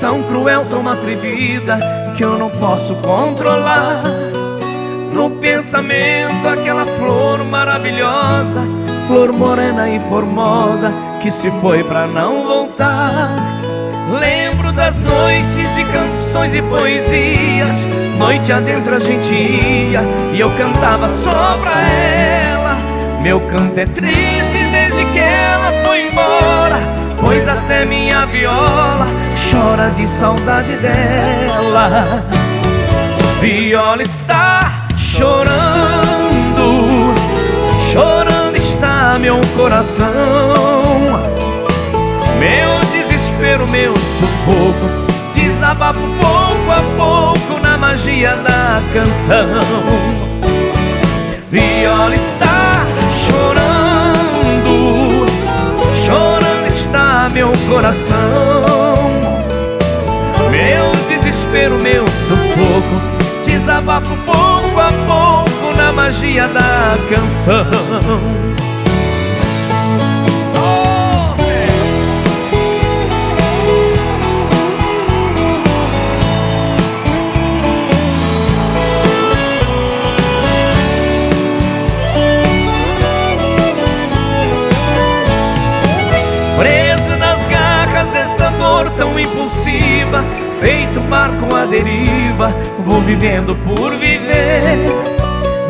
tão cruel, tão atrevida que eu não posso controlar. No pensamento, aquela flor maravilhosa, flor morena e formosa que se foi pra não voltar. Lembro das noites de canções e poesias, noite adentro a gente ia e eu cantava só pra ela. Meu canto é triste desde que ela pois até minha viola chora de saudade dela. Viola está chorando, chorando está meu coração. Meu desespero, meu sufoco, desabafo pouco a pouco na magia da canção. Coração. Meu desespero, meu sufoco Desabafo pouco a pouco na magia da canção tão impulsiva Feito barco à deriva, vou vivendo por viver.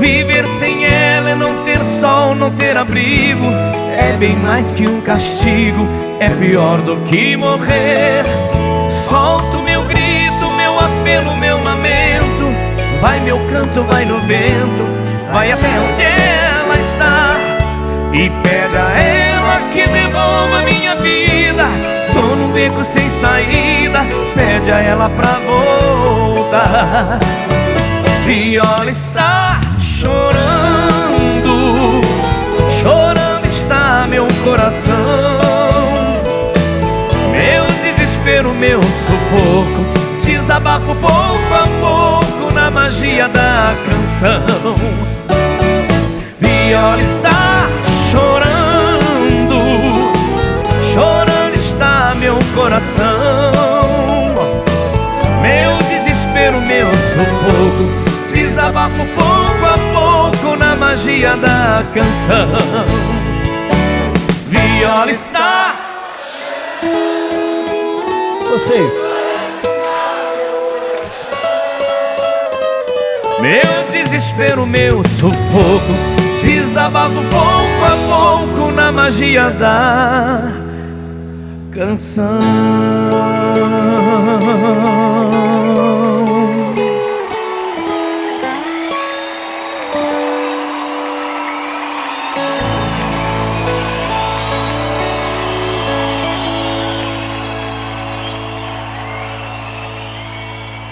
Viver sem ela é não ter sol, não ter abrigo. É bem mais que um castigo, é pior do que morrer. Solto meu grito, meu apelo, meu lamento. Vai meu canto, vai no vento, vai até onde ela está. E pede a ela que devolva minha beco sem saída, pede a ela pra voltar. Viola está chorando, chorando está meu coração. Meu desespero, meu sufoco, desabafo pouco a pouco na magia da canção. Viola está coração. Meu desespero, meu sufoco, desabafo pouco a pouco na magia da canção. Viola está. Vocês. Meu desespero, meu sufoco, desabafo pouco a pouco na magia da canção.